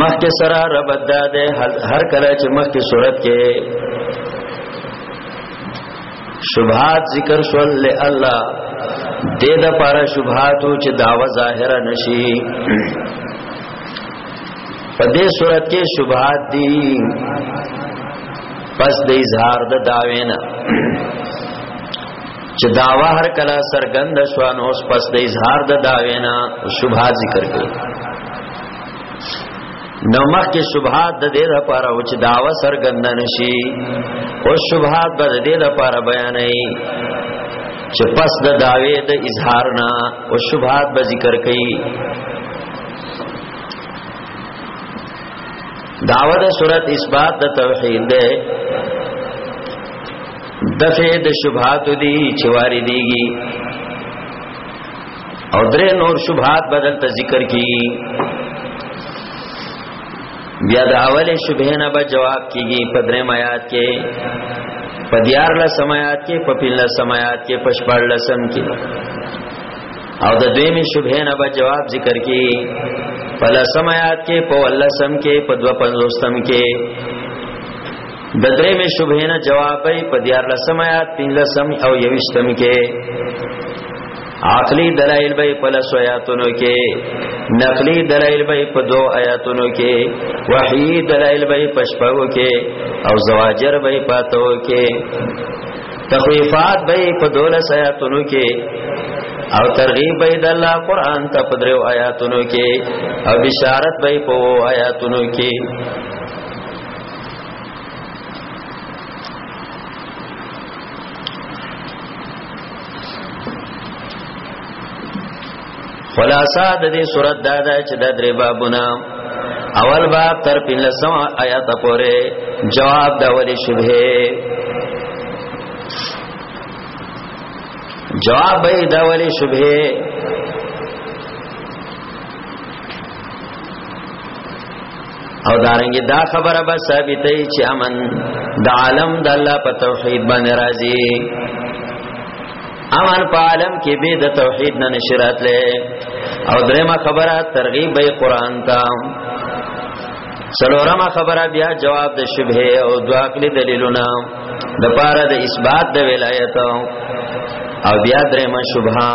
مخکې سره رب داده هر کله چې مخکې صورت کې شبهات ذکر شول له الله دې د پاره شبهاتو چې داوا ظاهره نشي په دې صورت کې شبهات دي پس د اظهار د داوینا چې داوا هر کله سرګند شو نو اوس پس د اظهار د داوینا شبهات ذکر کړي نو مخکې شبهات د دې لپاره و چې داوا سرګند نشي او شبهات به د دې لپاره بیانې چې پس د داوی د اظهار نه او شبهات به ذکر کړي داوا د صورت اثبات د توحید ده دفع د شبهات دی چې واردېږي او درې نور شبهات بدل ته ذکر کی بیا د اول شبهه نه به جواب کیږي په درې آیات کې په دیار له سمات کې په پیل له سمات کې پښپړ لسم کې او د دوی می شبهه نه به جواب ذکر کی په لسم آیات کې په ولسم کې په دو پنځوستم کې د درې مې شوبه نه جوابې په دیار لسم آیات پین لسم او یوشتم کې عقلی دلائل به په لس آیاتونو کې نقلی دلائل به په دو آیاتونو کې وحی دلائل به په شپږو کې او زواجر به په تو کې تخویفات به په دولس آیاتونو کې او ترغیب به د الله قران ته په درو آیاتونو کې او بشارت به په آیاتونو کې خلاصہ د دې صورت دا ده چې د درې بابونه اول باب تر پنځم آیات پورې جواب دا ولې شبهه جواب به دا ولې شبهه او دارنګ دا خبره به ثابتې چې امن د عالم د الله په توحید باندې راځي امن په عالم کې به د توحید نه نشرات لې او درېما خبره ترغیب به قران ته سلورما خبره بیا جواب د شبهه او دواکلی دلیلونه د پاره د اثبات د ولایت او بیا درېما شبهه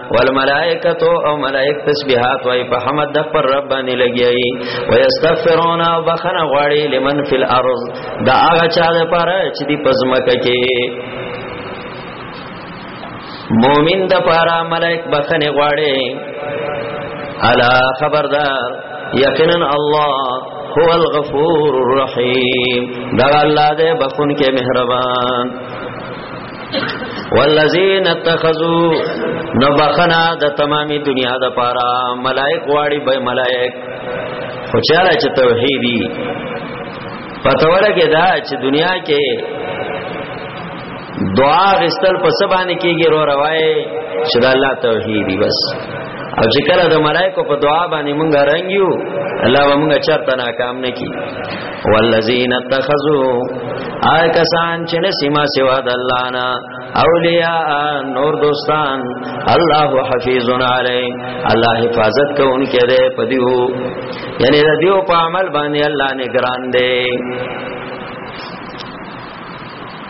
والملائکتو او ملائک تسبیحات وای په حمد د پر رب باندې لګیایي ويستغفرون او بخنه غواړي لمن فی الارض دا هغه چا د پاره چې دی پزمکه کې مومن د پاره ملائک بخنه غواړي الا خبردار یقینا الله هو الغفور الرحیم دا الله دې بخون کې مهربان والذین اتخذوا نبخنا د تمامي دنیا د پاره ملائک واړي به ملائک خو چاره چې توحیدی پتوړه کې دا چې دنیا کې دعا غستل په سبانه کېږي رو روای چې د الله توحیدی بس او چې کله د ملائکو په دعا باندې مونږ رنګیو الله به مونږ چرته ناکام نه کی والذین اتخذوا آی کسان چې نسیما سوا د الله نه اولیاء نور دوستان الله حفیظ علی الله حفاظت کوونکی دی په دیو یعنی د دیو په عمل باندې الله نگران دی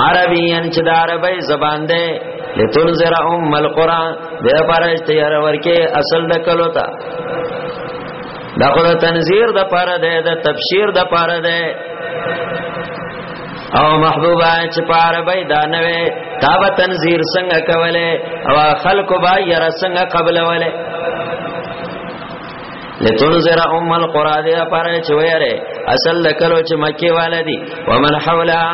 عربین چې د عربی زبان ده لتنذر ام القرى د لپاره چې یار ورکه اصل د کلو تا دا خو د تنذیر د پاره ده د تبشیر د پاره ده او محبوبا چې په عربی دا نه وي تا به تنذیر څنګه کوله او خلکو به یې څنګه قبلوله لتنذر ام القرى دې لپاره چې ویره اصل د کلو چې مکی والدي ومن حولها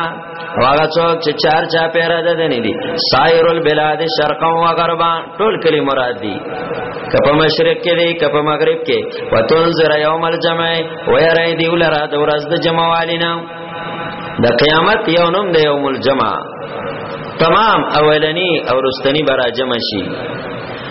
هغه څوک چې چار چا پیرا ده دني دي سایر البلاد شرقا و غربا ټول کلی مراد دي کپه مشرق کې دي کپه مغرب کې وتنذر یوم الجمع ویره دې ولرا د ورځ د جمع والینا د قیامت یو نوم د یوم الجمع تمام اولنی او رستنی برا جمع شي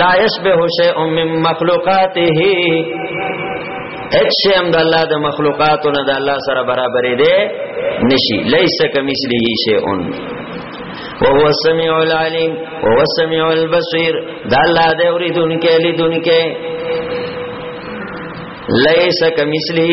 لا يشبه شيء من مخلوقاته هیڅ شی هم د الله د مخلوقاتو نه د الله سره برابرې دی نشي ليس كمثله شيء وهو السميع العليم وهو السميع البصير د الله د اوریدونکو لیدونکو ليس كمثله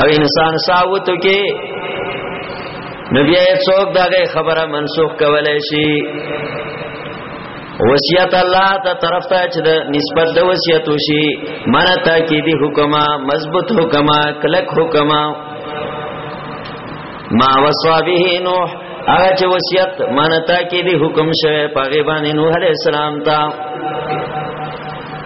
او انسان ساوتو کې نبی ایت څوک دغه خبره منسوخ کولای شي وصیت الله ته طرف ته چې د نسبت د وصیت وشي معنی تاکیدی حکما مضبوط حکما کلک حکما ما وصا به نوح هغه چې وصیت معنی تاکیدی حکم شوه په غیبان نوح علی السلام ته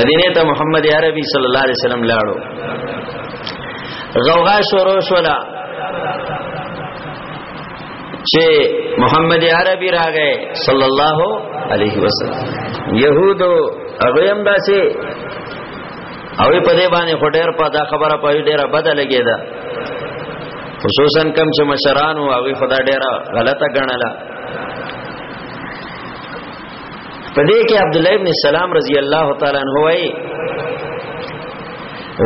مدینه ته محمد عربي صلی الله علیه وسلم لاړو غوغا شروع شولا چې محمد عربي راغې صلی الله علیه وسلم يهودو هغه هم داسې او په دې باندې خټیر په دا خبره په ډیره بده لګیدا خصوصا کم چې مشران او هغه خدا ډیره غلطه ګڼله په دې کې عبد الله ابن سلام رضی الله تعالی عنہ وایي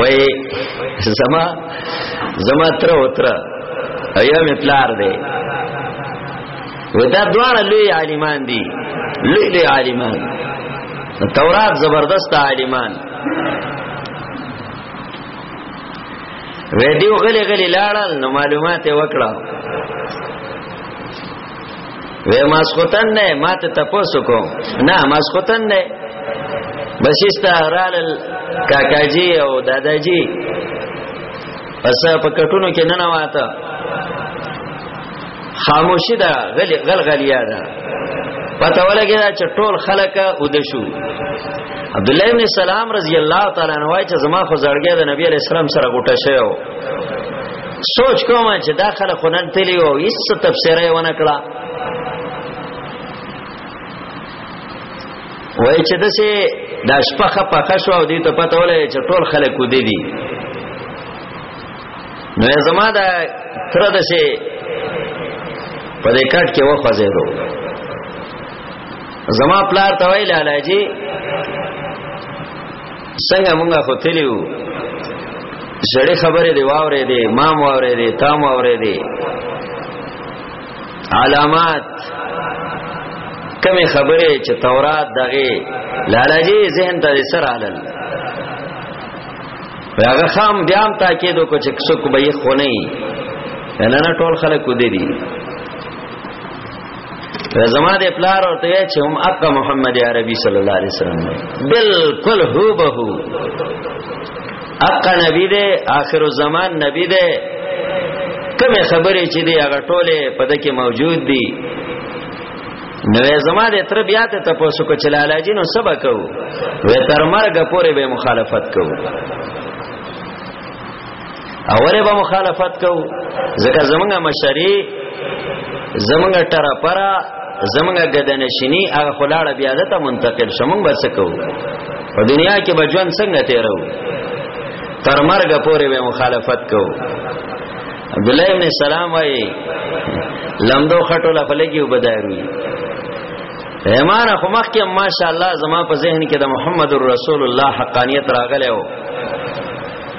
وایي زما زما تر وتر ایا می پلار دی ودا دوه لوی عالمان دي لوی لوی عالمان تورات زبردست عالمان وې دیو غلې غلې لاړل نو معلومات وکړه وې ماسختن نه ما ته تاسو کو نه ماسختن نه بسیستا رال کاکاجی او داداجی پس په کټونو کې نه نواته خاموشی دا غل غل غلیا دا پته ولګی دا چې ټول خلک ود شو عبد الله ابن سلام رضی الله تعالی عنہ چې زما خو زړګی د نبی علی السلام سره غوټه شوی سوچ کوم چې دا خلک خنن تلی او هیڅ تفسیره ونه کړه وای چې دسه د شپخه پخه شو او دې ته پته ولې چې ټول خلک ودی دي نو زما دا تر دسه په دې کټ کې وخه زیرو زما پلار ته ویل علاجی څنګه مونږه خو تلیو زړې خبره دی واورې دی ما واورې دی تا واورې دی علامات کمې خبره چې تورات دغه لالاجی ذهن ته سره علل هغه خام بیا هم تاکید وکړ چې څوک به یې خونه نه نه ټول خلک ودی دي زما د پلار او ته چې هم اق محمد عربي صلی الله علیه وسلم بالکل هو به هو اق نبی دې آخر الزمان نبی دې کومه خبره چې دی هغه ټوله په دکې موجود دي نو زما د تر بیا ته تاسو کو چلاله جنو سبا کو و تر مرګ پورې به مخالفت کو اوله به مخالفت کو ځکه زمونږه مشری زمونږه ټرپرا زمونږه ګدنشینی هغه خلاړه بیا دته منتقل شمون بس کو په دنیا کې به ژوند څنګه تیرو تر مرګ پورې به مخالفت کو عبد الله ابن سلام وای لمدو خټو لا فلګي وبداروي ایمان خو مخکې ماشاءالله زما په ذهن کې د محمد رسول الله حقانیت راغلی و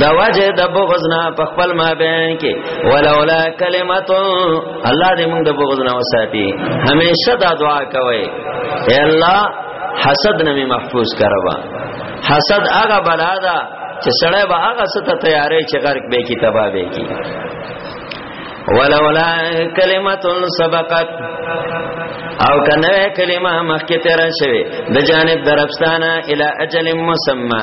د وجه د بغزنا په خپل ما بیان کې ولولا کلمت الله دې موږ د بغزنا وساتي همیشه دا دعا کوي اے الله حسد نه محفوظ کروا حسد هغه بلا ده چې سړی به هغه ست تیارې چې غرق به کی تباہ به کی ولولا کلمت سبقت او کنه کلمه مخکې تر شوی د جانب درپستانه الی اجل مسمى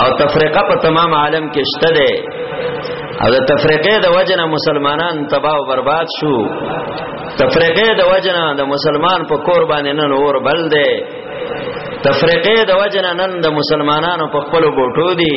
او تفرقه په تمام عالم کې شته ده او د تفرقه د وجنه مسلمانان تباہ او برباد شو تفرقه د وجنه د مسلمان په کور باندې نن اور بل ده تفرقه د وجنه نن د مسلمانانو په خپل بوټو دي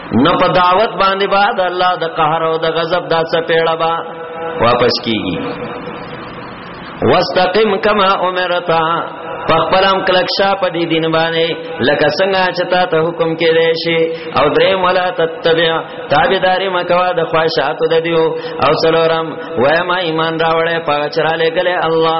نه په دعوت باندې با د الله د قهر او د غضب دا څه پیړه با واپس کیږي واستقم کما امرتا پخپلام کلکشا په دې دین باندې لکه څنګه چې تا ته حکم کړي شي او درې مولا تتبع تابعداري مکوا د خواهشاتو د دیو او څلورم وای ما ایمان راوړې پاچراله ګله الله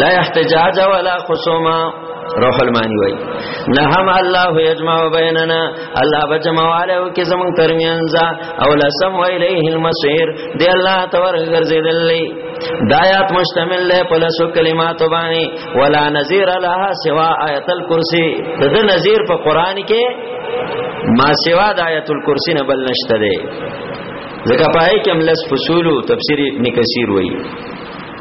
لا احتجاج ولا خصومه روح المانی وای نه هم الله یجمع بیننا الله بجمعاله او کې زمون ترمنځ او لسم و الیه المصیر دی الله تور ګرځیدلې دایات مشتمل له پلسو کلمات باندې ولا نذیر لها سوا آیت الکرسی د نذیر په قران کې ما سوا د آیت الکرسی نه بل نشته دی ځکه پای کې هم لس فصول تفسیر ابن کثیر وای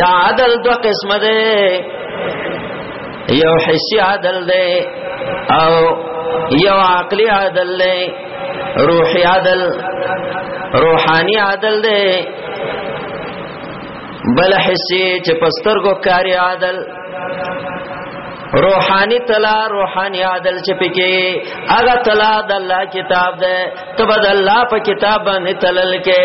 یا عدل دو قسم ده یو حسی عدل ده او یو عقلی عدل ده روحی عدل روحانی عدل ده بل حسی چې پسترګو کاری عدل روحانی تلا روحانی عادل چې پکې هغه تلا د الله کتاب ده تبد الله په کتاب باندې تلل کې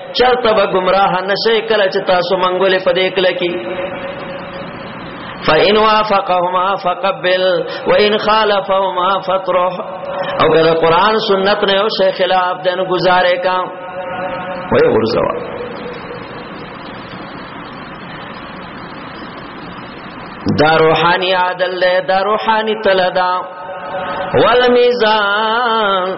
چرته به گمراه نشئ کله چې تاسو منګولې په دې کله کې فإن وافقهما فقبل وإن خالفهما فطرح او کله قران سنت نه او شیخ خلاف دین گزارې کا وای ورزوا دا روحانی عادل ده دا روحانی تلدا والمیزان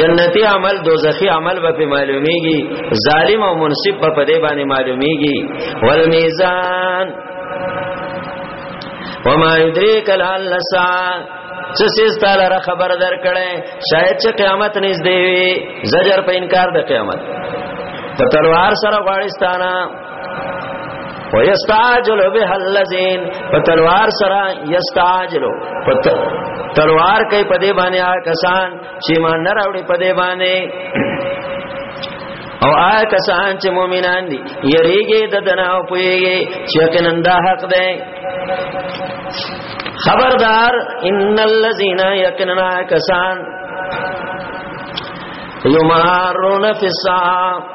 جنتی عمل دوزخی عمل به په معلومیږي ظالم او منصف په دې باندې معلومیږي والمیزان وما یدریک لعل الساعه څه سیس تعالی را خبر درکړې شاید چې قیامت نږدې وي زجر په انکار د قیامت په تلوار سره غواړستانه ويستعجل بها الذين فتلوار سرا يستعجل تلوار کوي په دې باندې آ کسان چې مان نه راوړي په دې باندې او آ کسان چې مؤمنان دي یریږي د دنا او پويږي چې کننده حق ده خبردار ان الذين يكننا کسان یمارون فی الساعه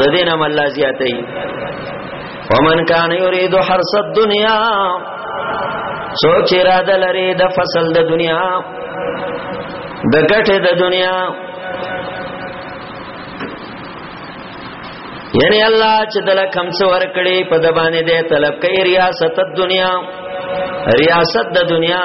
د دې نام الله زیاتې ومن کان یرید حرس الدنیا سوچ را د لری د فصل د دنیا د ګټه د دنیا یعنی الله چې دل کم څو ور کړی په د باندې د طلب کوي ریاست د دنیا ریاست د دنیا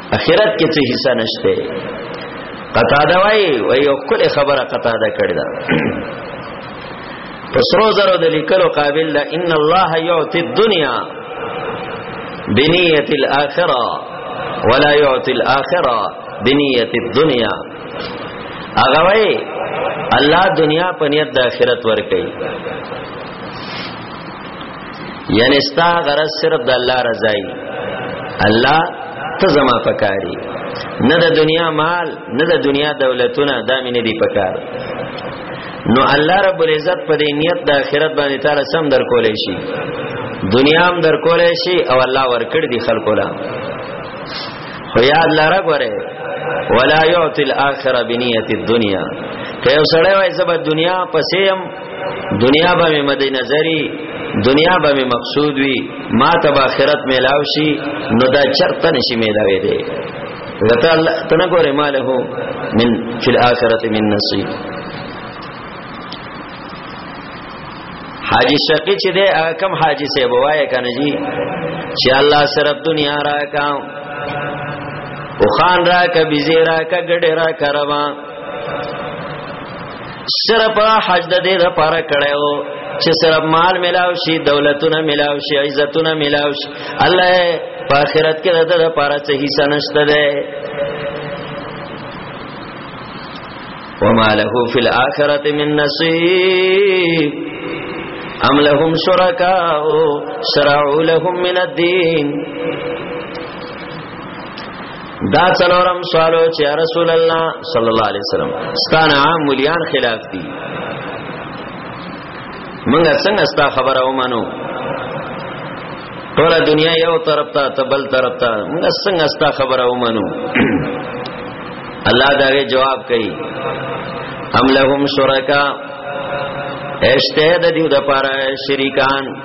اخرت کې څه حصہ نشته قطاده وای وای یو کله خبره قطاده کړی دا پسرو زرو د لیکلو قابل ده ان الله یعطي الدنيا بنيه الاخره ولا يعطي الاخره بنيه الدنيا هغه وای الله دنیا په نیت د آخرت ور کوي یعنی ستا غرض صرف د الله رضای الله ته زما پکاري نه د دنیا مال نه د دنیا دولتونه دا مې نه دی پکار نو الله رب العزت په دې نیت د آخرت باندې تعالی سم در کولې شي دنیا هم در کولې شي او الله ورکړ دي خلکو لا خو یاد لاره غره ولا یعطي الاخره بنیت الدنیا که یو سړی وای زبر دنیا پسې هم دنیا به مې مد نظری دنیا به مې مقصود وي ما ته به آخرت میلاو شي نو دا چرته نشي میلاوي دی غته الله تنه ګوره ماله من فی الاخرته من نصیب حاجی شقی چې ده کم حاجی سے بوایه کنه جی چې الله صرف دنیا را کا او خان را کا بزیرا کا ګډه را کا روان صرف حج د دې لپاره کړو چې صرف مال ملاو شي دولتونه ملاو شي عزتونه ملاو شي الله په آخرت کې د لپاره څه حصہ نشته ده وما له في الاخره من نصيب ام لهم شركاء شرعوا لهم من الدين دا څلورم سوالو چې رسول الله صلی الله علیه وسلم ستانه عام مليان خلاف دي موږ څنګه ستا خبره ومنو ټول دنیا یو طرف ته تبل طرف ته موږ څنګه ستا خبره ومنو الله دا جواب کوي ام لهم شرکا اشته د دې د پاره شریکان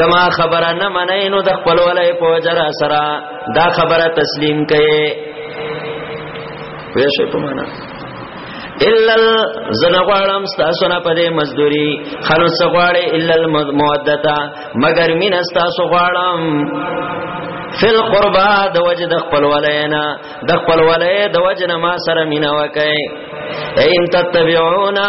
زما خبره نه منئ نو د خپل ولای په وجر سره دا خبره تسلیم کړي وې شي په معنا الا زنه غواړم تاسو نه پدې مزدوري خلو څه غواړي الا المودتا مگر مين تاسو غواړم فل قربا د وجه د خپل ولینا د خپل ولې د وجه نه ما سره مینا وکي اين تتبعونا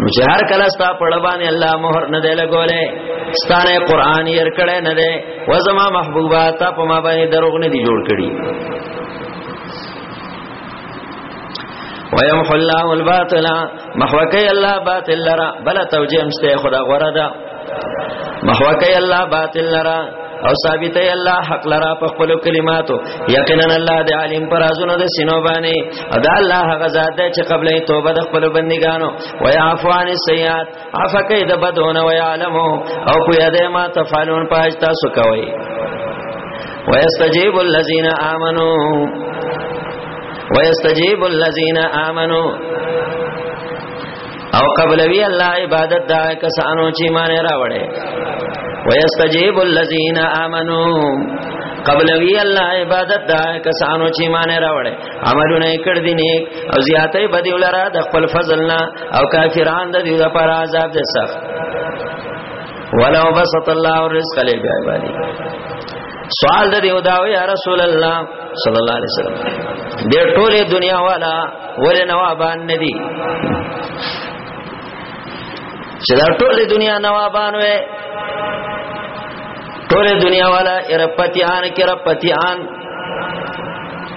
نو چې هر کله ستا په لبانې الله مہر نه دی لګولې ستانه قران یې ورکړې نه دی و زما محبوبا تا په ما باندې دروغ نه دی جوړ کړی ويمحو الله الباطل محوکه الله باطل لرا بل توجیه مشته خدا غره ده محوا کوي الله باطل لرا او ثابت ای الله حق لرا په خپل کلماتو یقینا الله د عالم پر ازونو د سینو باندې ادا الله هغه ذات دی چې قبلې توبه د خپل بندګانو و یعفو عن السیئات عفکه د بدونه و یعلم او په یاده ما تفعلون پاج تاسو کوي و یستجیب الذین آمنو و یستجیب الذین آمنو او قبلوی الله عبادت دا کسانو چې مان راوړې ويستجيب الذين امنوا قبلوی الله عبادت دا کسانو چې مان راوړې عملونه کړ دي نیک او زیاتې بدی ولرا د خپل فضل نه او کافران د دې لپاره عذاب دي سخت ولو بسط الله الرزق لعباده سوال د دیو داوی یا رسول الله صلی الله علیه وسلم د ټوله دنیا والا ولې نوابان نه دي چې دا ټوله دنیا نوابان وې ټوله دنیا والا ارپتیان کې رپتیان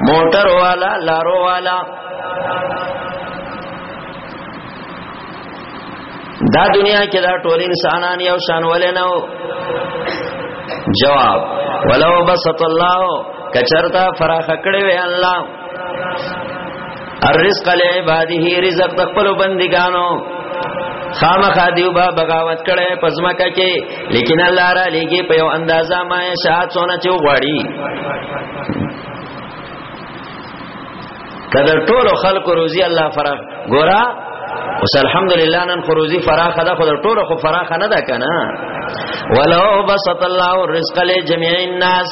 موټر والا لارو والا دا دنیا کې دا ټول انسانان یو شان ولې نه جواب ولو بسط الله کچرتا فراخ کړي وي الله الرزق لعباده رزق د خپل بندګانو خامخا دیو با بغاوت کړي پزماکه کې لیکن الله را لګي په یو اندازا ما شاعت سونه چې غواړي کله ټولو خلق روزي الله فرغ ګورا اوس الحمدلله نن خروزی فراخه ده خو د ټولو خو فراخه نه ده کنه ولو بسط الله الرزق لجميع الناس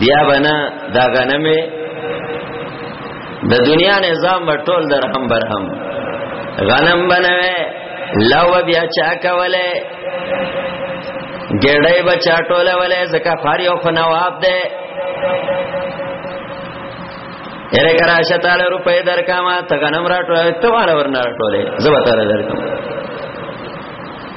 بیا بنا دا غنمه د دنیا نظام ټول درهم برهم غنم بنوي لو بیا چا کوله ګړې بچا ټوله ولې زکه فاریو خنواب ده یره کرا شتال روپې درکما ته غنم راټوله ته والا ورنه راټوله زبر تر درکم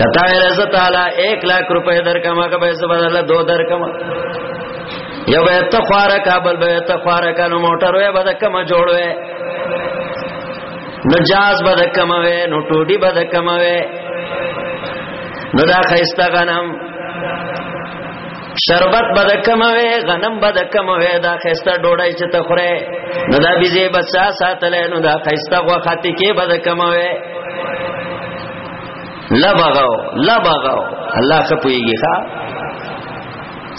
کتا ویل زه تعالی 1 لک روپے درکم هغه به زه بدل دو درکم یو به ته خواره کابل به ته خواره کنو موټر وې بده کم جوړوې نو جاز بده کم وې نو ټوډي بده کم وې نو دا خيستا غنم شربت بده کم وې غنم بده کم وې دا خيستا ډوډۍ چې ته خوره نو دا بيزي بچا ساتلې نو دا خيستا غو خاطي کې بده کم وې لا بغاو لا بغاو الله څه پويږي ښا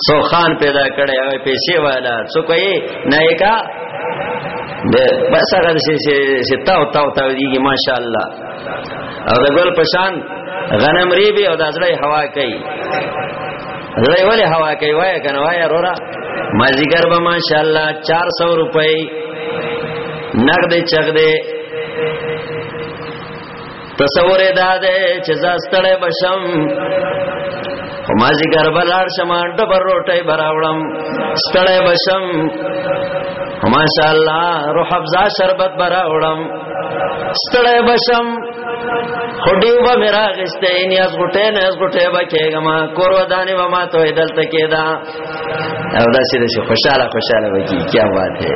سو خان پیدا کړي هغه پیسې والا څوک یې نه کا د بس هغه سي سي تاو تاو تاو دیږي ماشاء الله او د ګل پشان غنم ریبي او د ازړې هوا کوي زړه ولې هوا کوي وای کنه وای رورا مازیګر به ماشاء الله 400 روپۍ نقد چغ دې تصور دا ده چې زاستړې بشم خو ما زیګر بلار شمه ډبر روټي براوړم ستړې بشم ماشاء الله روح افزا شربت برا وړم ستړې بشم خډي و میرا غشته ان یاس غټه نه یاس غټه با کېګم کور ودانې و ما ته دلته کېدا او دا چې خوشاله خوشاله وکی کیا بات ہے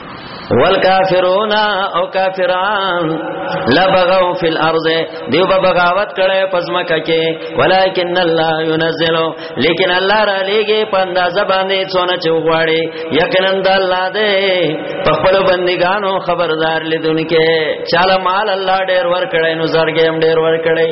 والکافرون او کافران لبغوا فی الارض دیو بغاوت کړي پزماکه کې ولکن الله ينزل لیکن الله را لېږي په اندازه باندې څونه چوغړي یقینا د الله دې په خپل بندګانو خبردار لیدونکې چاله مال الله ډېر ور کړي نو زړګې هم ډېر ور کړي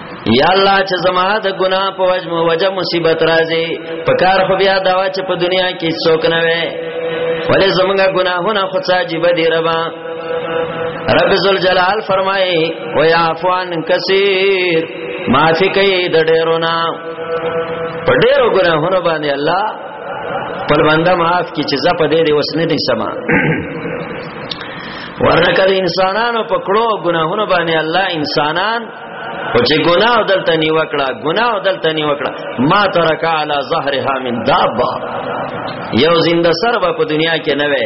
یا الله چې زما د ګناه په وجه مو وجه مصیبت راځي په کار خو بیا دا چې په دنیا کې څوک نه وي ولې زمونږه ګناهونه خو ساجيب دي ربا رب ذل جلال فرمایي و يعفو عن كثير معافي کوي د ډېرو نه په ډېرو ګناهونو باندې الله پر بنده معاف کی چې زپ دې دې وسنه دې سما ورنکه انسانانو په کړو ګناهونو باندې الله انسانان او چې ګناه دلته نیو کړه ګناه دلته نیو کړه ما ترک علی ظهرها من دابه یو زنده سر په دنیا کې نه وي